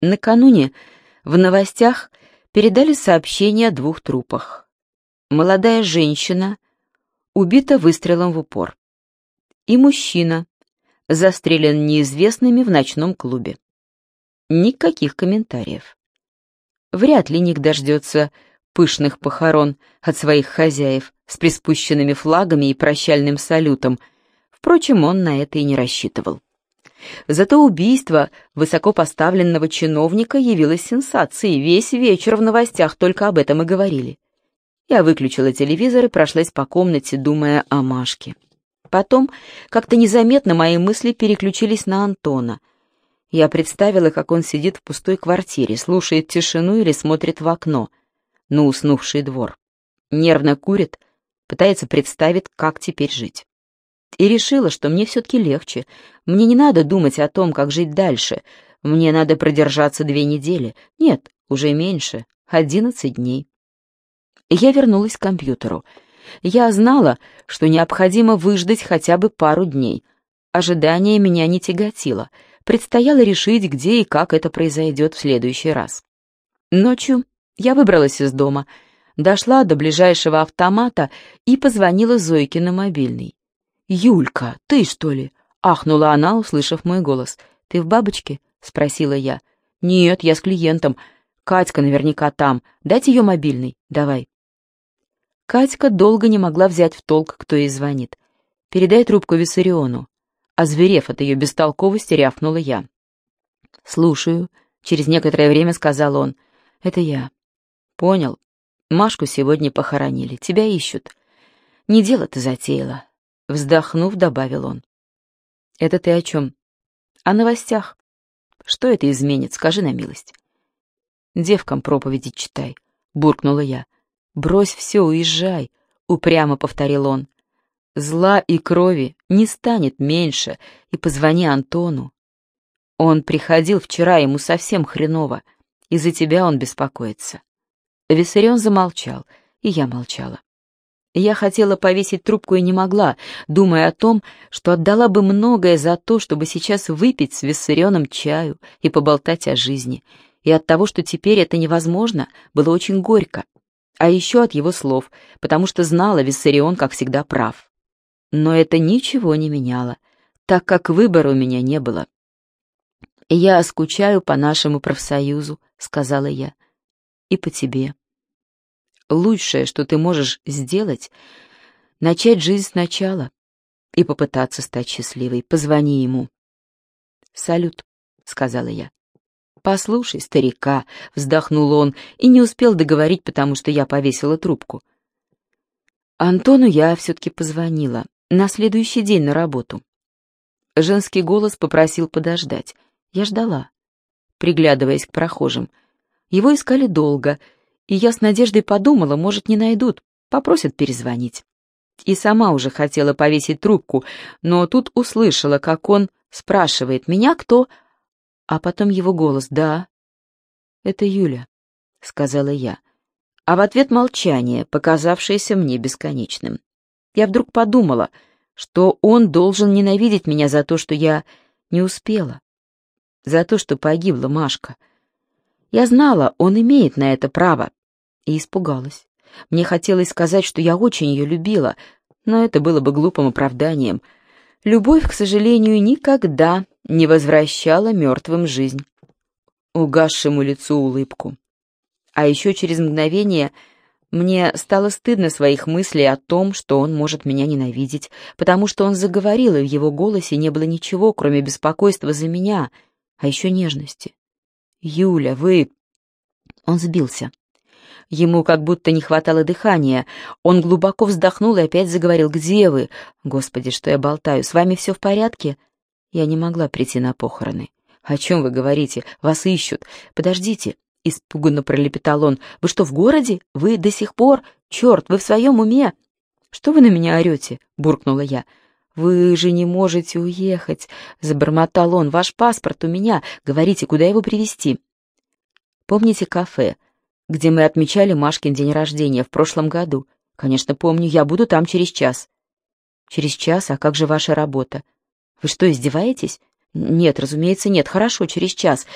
Накануне в новостях передали сообщение о двух трупах. Молодая женщина убита выстрелом в упор. И мужчина застрелен неизвестными в ночном клубе. Никаких комментариев. Вряд ли Ник дождется пышных похорон от своих хозяев с приспущенными флагами и прощальным салютом. Впрочем, он на это и не рассчитывал. Зато убийство высокопоставленного чиновника явилось сенсацией. Весь вечер в новостях только об этом и говорили. Я выключила телевизор и прошлась по комнате, думая о Машке. Потом как-то незаметно мои мысли переключились на Антона. Я представила, как он сидит в пустой квартире, слушает тишину или смотрит в окно на уснувший двор. Нервно курит, пытается представить, как теперь жить и решила, что мне все-таки легче. Мне не надо думать о том, как жить дальше. Мне надо продержаться две недели. Нет, уже меньше. Одиннадцать дней. Я вернулась к компьютеру. Я знала, что необходимо выждать хотя бы пару дней. Ожидание меня не тяготило. Предстояло решить, где и как это произойдет в следующий раз. Ночью я выбралась из дома, дошла до ближайшего автомата и позвонила Зойке на мобильный. «Юлька, ты что ли?» — ахнула она, услышав мой голос. «Ты в бабочке?» — спросила я. «Нет, я с клиентом. Катька наверняка там. Дайте ее мобильный. Давай». Катька долго не могла взять в толк, кто ей звонит. «Передай трубку Виссариону». Озверев от ее бестолковости, рявкнула я. «Слушаю», — через некоторое время сказал он. «Это я». «Понял. Машку сегодня похоронили. Тебя ищут. Не дело ты затеяла. Вздохнув, добавил он. «Это ты о чем?» «О новостях. Что это изменит, скажи на милость». «Девкам проповеди читай», — буркнула я. «Брось все, уезжай», — упрямо повторил он. «Зла и крови не станет меньше, и позвони Антону. Он приходил вчера, ему совсем хреново. Из-за тебя он беспокоится». Виссарион замолчал, и я молчала. Я хотела повесить трубку и не могла, думая о том, что отдала бы многое за то, чтобы сейчас выпить с Виссарионом чаю и поболтать о жизни. И от того, что теперь это невозможно, было очень горько. А еще от его слов, потому что знала, Виссарион, как всегда, прав. Но это ничего не меняло, так как выбора у меня не было. «Я скучаю по нашему профсоюзу», — сказала я, — «и по тебе». Лучшее, что ты можешь сделать, начать жизнь сначала и попытаться стать счастливой. Позвони ему. «Салют», — сказала я. «Послушай, старика», — вздохнул он и не успел договорить, потому что я повесила трубку. Антону я все-таки позвонила. На следующий день на работу. Женский голос попросил подождать. Я ждала, приглядываясь к прохожим. Его искали долго — и я с надеждой подумала, может, не найдут, попросят перезвонить. И сама уже хотела повесить трубку, но тут услышала, как он спрашивает, «Меня кто?» А потом его голос, «Да, это Юля», — сказала я. А в ответ молчание, показавшееся мне бесконечным. Я вдруг подумала, что он должен ненавидеть меня за то, что я не успела, за то, что погибла Машка. Я знала, он имеет на это право, и испугалась. Мне хотелось сказать, что я очень ее любила, но это было бы глупым оправданием. Любовь, к сожалению, никогда не возвращала мертвым жизнь. Угасшему лицу улыбку. А еще через мгновение мне стало стыдно своих мыслей о том, что он может меня ненавидеть, потому что он заговорил, и в его голосе не было ничего, кроме беспокойства за меня, а еще нежности. «Юля, вы...» Он сбился. Ему как будто не хватало дыхания. Он глубоко вздохнул и опять заговорил. «Где вы? Господи, что я болтаю? С вами все в порядке?» Я не могла прийти на похороны. «О чем вы говорите? Вас ищут. Подождите!» — испуганно пролепетал он. «Вы что, в городе? Вы до сих пор? Черт, вы в своем уме?» «Что вы на меня орете?» — буркнула я. «Вы же не можете уехать!» — забормотал он. «Ваш паспорт у меня. Говорите, куда его привезти?» «Помните кафе?» Где мы отмечали Машкин день рождения в прошлом году. Конечно, помню, я буду там через час». «Через час? А как же ваша работа? Вы что, издеваетесь?» «Нет, разумеется, нет. Хорошо, через час.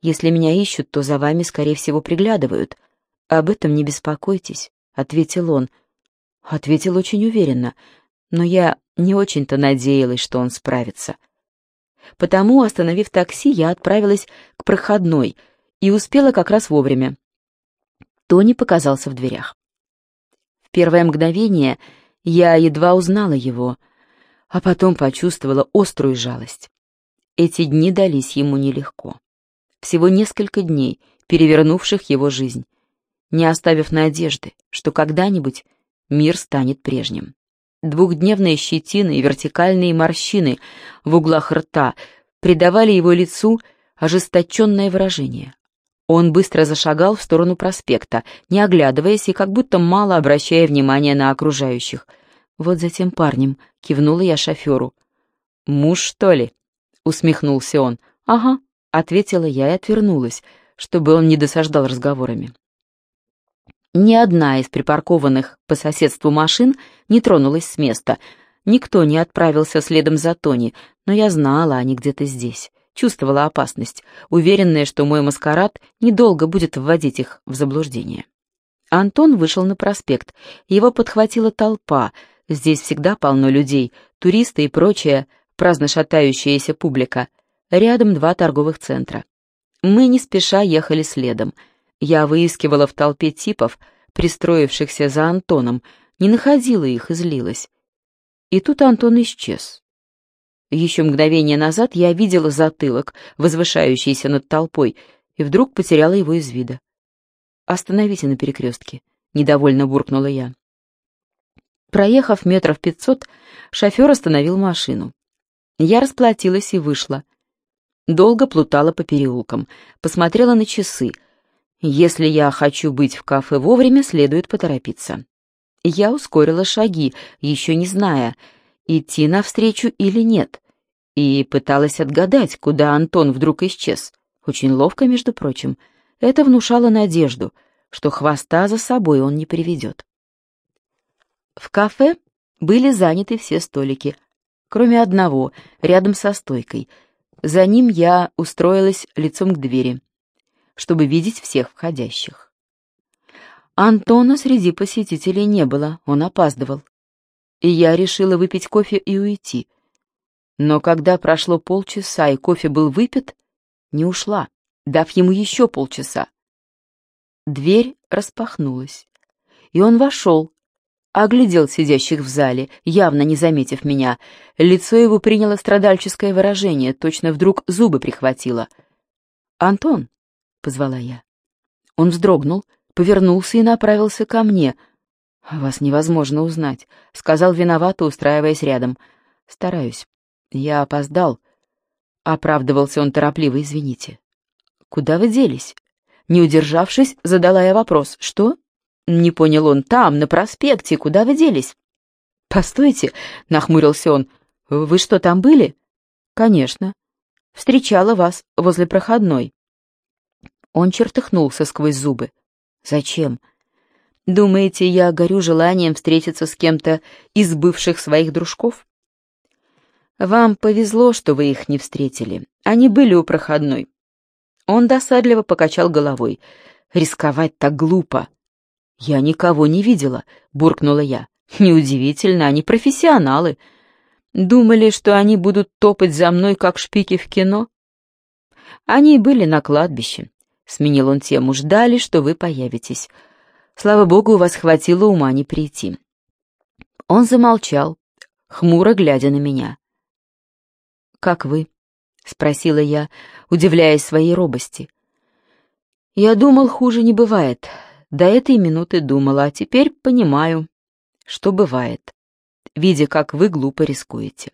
Если меня ищут, то за вами, скорее всего, приглядывают. Об этом не беспокойтесь», — ответил он. Ответил очень уверенно, но я не очень-то надеялась, что он справится. Потому, остановив такси, я отправилась к проходной и успела как раз вовремя. Тони показался в дверях. В первое мгновение я едва узнала его, а потом почувствовала острую жалость. Эти дни дались ему нелегко. Всего несколько дней, перевернувших его жизнь, не оставив надежды, что когда-нибудь мир станет прежним. Двухдневные щетины и вертикальные морщины в углах рта придавали его лицу ожесточенное выражение. Он быстро зашагал в сторону проспекта, не оглядываясь и как будто мало обращая внимания на окружающих. «Вот за тем парнем», — кивнула я шоферу. «Муж, что ли?» — усмехнулся он. «Ага», — ответила я и отвернулась, чтобы он не досаждал разговорами. Ни одна из припаркованных по соседству машин не тронулась с места. Никто не отправился следом за Тони, но я знала, они где-то здесь. Чувствовала опасность, уверенная, что мой маскарад недолго будет вводить их в заблуждение. Антон вышел на проспект. Его подхватила толпа. Здесь всегда полно людей, туристы и прочая праздно шатающаяся публика. Рядом два торговых центра. Мы не спеша ехали следом — я выискивала в толпе типов, пристроившихся за Антоном, не находила их и злилась. И тут Антон исчез. Еще мгновение назад я видела затылок, возвышающийся над толпой, и вдруг потеряла его из вида. «Остановите на перекрестке», — недовольно буркнула я. Проехав метров пятьсот, шофер остановил машину. Я расплатилась и вышла. Долго плутала по переулкам, посмотрела на часы — если я хочу быть в кафе вовремя, следует поторопиться. Я ускорила шаги, еще не зная, идти навстречу или нет, и пыталась отгадать, куда Антон вдруг исчез. Очень ловко, между прочим. Это внушало надежду, что хвоста за собой он не приведет. В кафе были заняты все столики, кроме одного, рядом со стойкой. За ним я устроилась лицом к двери чтобы видеть всех входящих. Антона среди посетителей не было, он опаздывал. И я решила выпить кофе и уйти. Но когда прошло полчаса и кофе был выпит, не ушла, дав ему еще полчаса. Дверь распахнулась, и он вошел, оглядел сидящих в зале, явно не заметив меня. Лицо его приняло страдальческое выражение, точно вдруг зубы прихватило. «Антон», — позвала я. Он вздрогнул, повернулся и направился ко мне. «Вас невозможно узнать», — сказал виновато, устраиваясь рядом. «Стараюсь. Я опоздал». Оправдывался он торопливо, извините. «Куда вы делись?» Не удержавшись, задала я вопрос. «Что?» Не понял он. «Там, на проспекте. Куда вы делись?» «Постойте», — нахмурился он. «Вы что, там были?» «Конечно. Встречала вас возле проходной». Он чертыхнулся сквозь зубы. «Зачем? Думаете, я горю желанием встретиться с кем-то из бывших своих дружков?» «Вам повезло, что вы их не встретили. Они были у проходной». Он досадливо покачал головой. «Рисковать так глупо». «Я никого не видела», — буркнула я. «Неудивительно, они профессионалы. Думали, что они будут топать за мной, как шпики в кино?» Они были на кладбище. Сменил он тему. «Ждали, что вы появитесь. Слава богу, у вас хватило ума не прийти». Он замолчал, хмуро глядя на меня. «Как вы?» — спросила я, удивляясь своей робости. «Я думал, хуже не бывает. До этой минуты думала, а теперь понимаю, что бывает, видя, как вы глупо рискуете».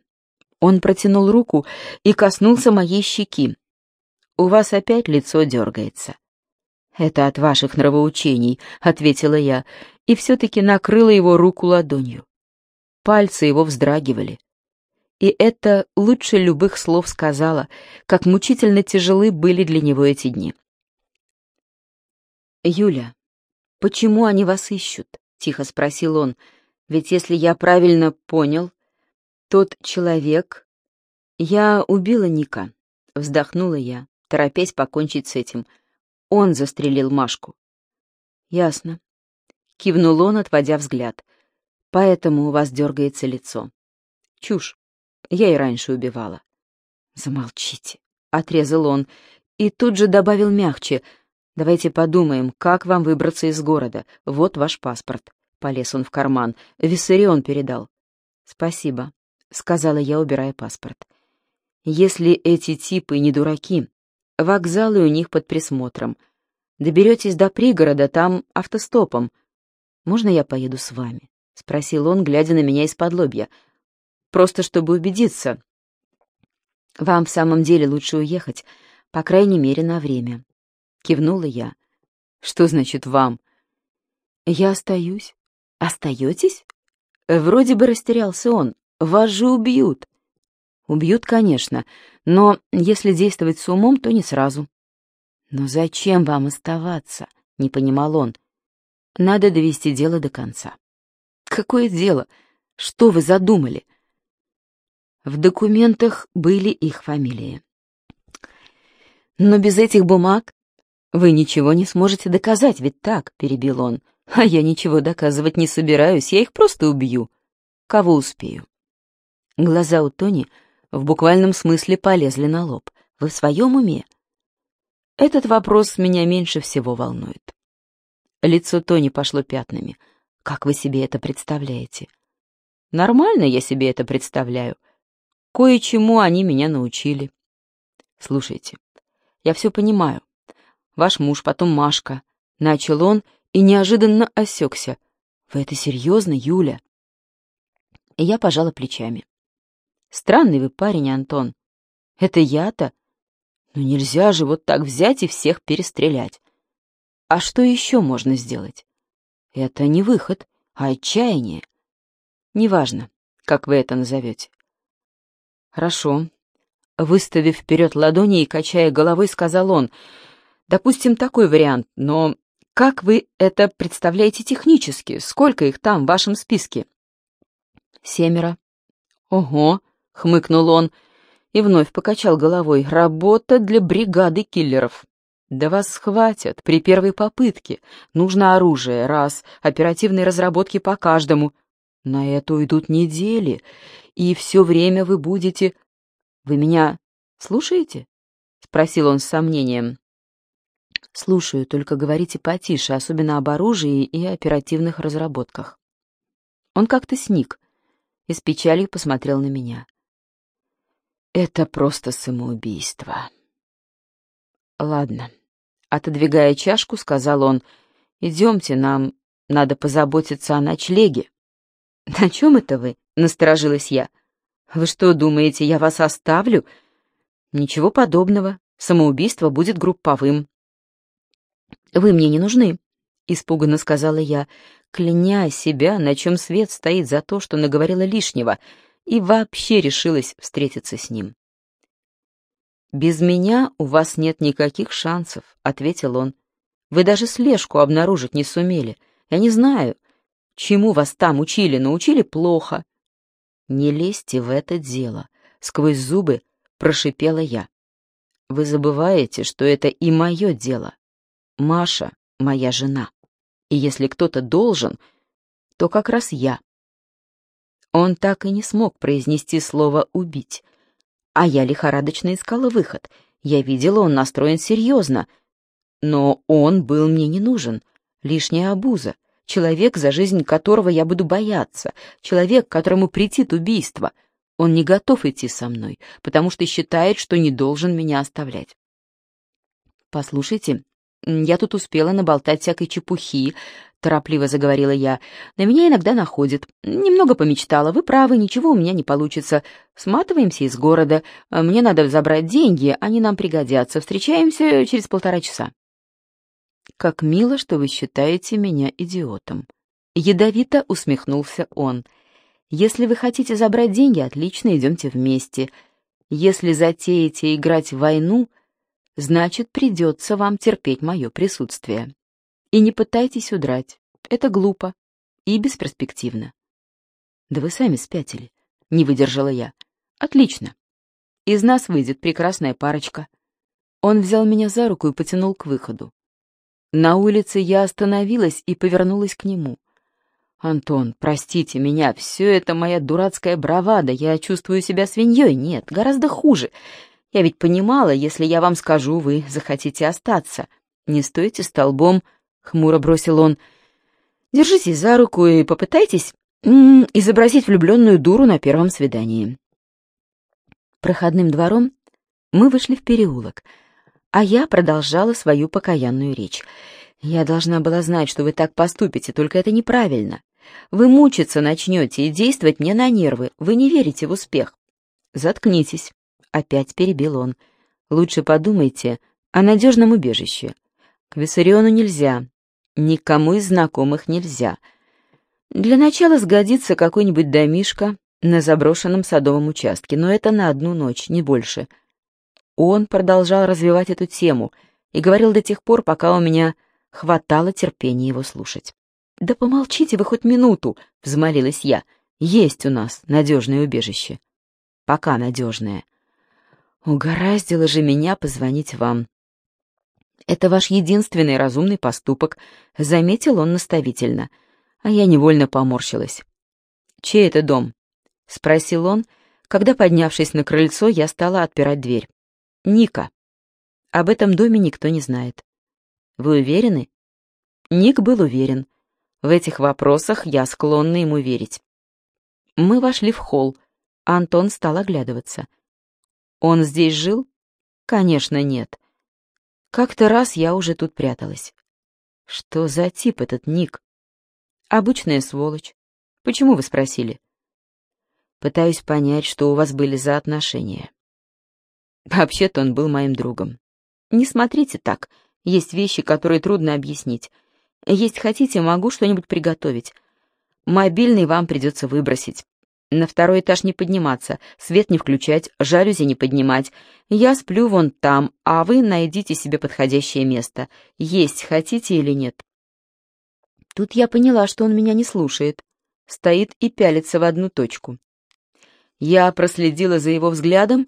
Он протянул руку и коснулся моей щеки, у вас опять лицо дергается». «Это от ваших нравоучений», — ответила я, и все-таки накрыла его руку ладонью. Пальцы его вздрагивали. И это лучше любых слов сказала, как мучительно тяжелы были для него эти дни. «Юля, почему они вас ищут?» — тихо спросил он. «Ведь если я правильно понял, тот человек...» «Я убила Ника», — вздохнула я торопясь покончить с этим. Он застрелил Машку. Ясно. Кивнул он, отводя взгляд. Поэтому у вас дергается лицо. Чушь. Я и раньше убивала. Замолчите. Отрезал он. И тут же добавил мягче. Давайте подумаем, как вам выбраться из города. Вот ваш паспорт. Полез он в карман. Виссарион передал. Спасибо, сказала я, убирая паспорт. Если эти типы не дураки, вокзалы у них под присмотром. Доберетесь до пригорода, там автостопом. Можно я поеду с вами? Спросил он, глядя на меня из-под лобья. Просто чтобы убедиться. Вам в самом деле лучше уехать, по крайней мере, на время. Кивнула я. Что значит «вам»? Я остаюсь. Остаетесь? Вроде бы растерялся он. Вас же убьют. Убьют, конечно, но если действовать с умом, то не сразу. Но зачем вам оставаться? Не понимал он. Надо довести дело до конца. Какое дело? Что вы задумали? В документах были их фамилии. Но без этих бумаг вы ничего не сможете доказать, ведь так, перебил он. А я ничего доказывать не собираюсь, я их просто убью. Кого успею? Глаза у Тони в буквальном смысле полезли на лоб. Вы в своем уме? Этот вопрос меня меньше всего волнует. Лицо Тони пошло пятнами. Как вы себе это представляете? Нормально я себе это представляю. Кое-чему они меня научили. Слушайте, я все понимаю. Ваш муж, потом Машка. Начал он и неожиданно осекся. Вы это серьезно, Юля? Я пожала плечами. Странный вы парень, Антон. Это я-то? Ну нельзя же вот так взять и всех перестрелять. А что еще можно сделать? Это не выход, а отчаяние. Неважно, как вы это назовете. Хорошо. Выставив вперед ладони и качая головой, сказал он, «Допустим, такой вариант, но как вы это представляете технически? Сколько их там в вашем списке?» «Семеро». «Ого», — хмыкнул он и вновь покачал головой. «Работа для бригады киллеров». «Да вас схватят при первой попытке. Нужно оружие, раз, оперативные разработки по каждому. На это уйдут недели, и все время вы будете...» «Вы меня слушаете?» — спросил он с сомнением. «Слушаю, только говорите потише, особенно об оружии и оперативных разработках». Он как-то сник и с печалью посмотрел на меня. Это просто самоубийство. Ладно. Отодвигая чашку, сказал он, идемте, нам надо позаботиться о ночлеге. На чем это вы? Насторожилась я. Вы что, думаете, я вас оставлю? Ничего подобного. Самоубийство будет групповым. Вы мне не нужны, испуганно сказала я, кляня себя, на чем свет стоит за то, что наговорила лишнего — и вообще решилась встретиться с ним. «Без меня у вас нет никаких шансов», — ответил он. «Вы даже слежку обнаружить не сумели. Я не знаю, чему вас там учили, но учили плохо». «Не лезьте в это дело», — сквозь зубы прошипела я. «Вы забываете, что это и мое дело. Маша — моя жена. И если кто-то должен, то как раз я. Он так и не смог произнести слово «убить». А я лихорадочно искала выход. Я видела, он настроен серьезно. Но он был мне не нужен. Лишняя обуза. Человек, за жизнь которого я буду бояться. Человек, которому претит убийство. Он не готов идти со мной, потому что считает, что не должен меня оставлять. «Послушайте, я тут успела наболтать всякой чепухи, торопливо заговорила я. На меня иногда находит. Немного помечтала. Вы правы, ничего у меня не получится. Сматываемся из города. Мне надо забрать деньги, они нам пригодятся. Встречаемся через полтора часа. Как мило, что вы считаете меня идиотом. Ядовито усмехнулся он. Если вы хотите забрать деньги, отлично, идемте вместе. Если затеете играть в войну, значит, придется вам терпеть мое присутствие. И не пытайтесь удрать. Это глупо и бесперспективно. Да вы сами спятили. Не выдержала я. Отлично. Из нас выйдет прекрасная парочка. Он взял меня за руку и потянул к выходу. На улице я остановилась и повернулась к нему. «Антон, простите меня, все это моя дурацкая бравада, я чувствую себя свиньей. Нет, гораздо хуже. Я ведь понимала, если я вам скажу, вы захотите остаться. Не стойте столбом», — хмуро бросил он. «Держитесь за руку и попытайтесь изобразить влюбленную дуру на первом свидании». Проходным двором мы вышли в переулок, а я продолжала свою покаянную речь. «Я должна была знать, что вы так поступите, только это неправильно. Вы мучиться начнете и действовать мне на нервы. Вы не верите в успех. Заткнитесь. Опять перебил он. Лучше подумайте о надежном убежище. К Виссариону нельзя. Никому из знакомых нельзя. Для начала сгодится какой-нибудь домишко на заброшенном садовом участке, но это на одну ночь, не больше. Он продолжал развивать эту тему и говорил до тех пор, пока у меня хватало терпения его слушать. «Да помолчите вы хоть минуту!» — взмолилась я. «Есть у нас надежное убежище. Пока надежное. Угораздило же меня позвонить вам. Это ваш единственный разумный поступок», — заметил он наставительно, а я невольно поморщилась. «Чей это дом?» — спросил он, когда, поднявшись на крыльцо, я стала отпирать дверь. «Ника. Об этом доме никто не знает». «Вы уверены?» Ник был уверен. В этих вопросах я склонна ему верить. Мы вошли в холл. Антон стал оглядываться. Он здесь жил? Конечно, нет. Как-то раз я уже тут пряталась. Что за тип этот Ник? Обычная сволочь. Почему вы спросили? Пытаюсь понять, что у вас были за отношения. Вообще-то он был моим другом. Не смотрите так. Есть вещи, которые трудно объяснить. Есть хотите, могу что-нибудь приготовить. Мобильный вам придется выбросить. На второй этаж не подниматься, свет не включать, жалюзи не поднимать. Я сплю вон там, а вы найдите себе подходящее место. Есть хотите или нет?» Тут я поняла, что он меня не слушает. Стоит и пялится в одну точку. Я проследила за его взглядом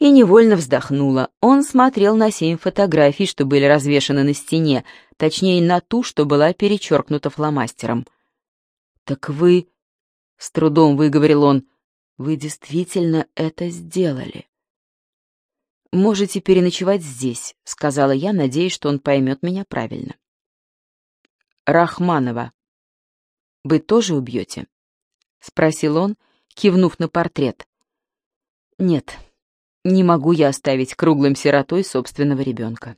и невольно вздохнула. Он смотрел на семь фотографий, что были развешаны на стене, точнее, на ту, что была перечеркнута фломастером. «Так вы...» — с трудом выговорил он. «Вы действительно это сделали?» «Можете переночевать здесь», — сказала я, надеясь, что он поймет меня правильно. «Рахманова, вы тоже убьете?» — спросил он, кивнув на портрет. «Нет», не могу я оставить круглым сиротой собственного ребенка.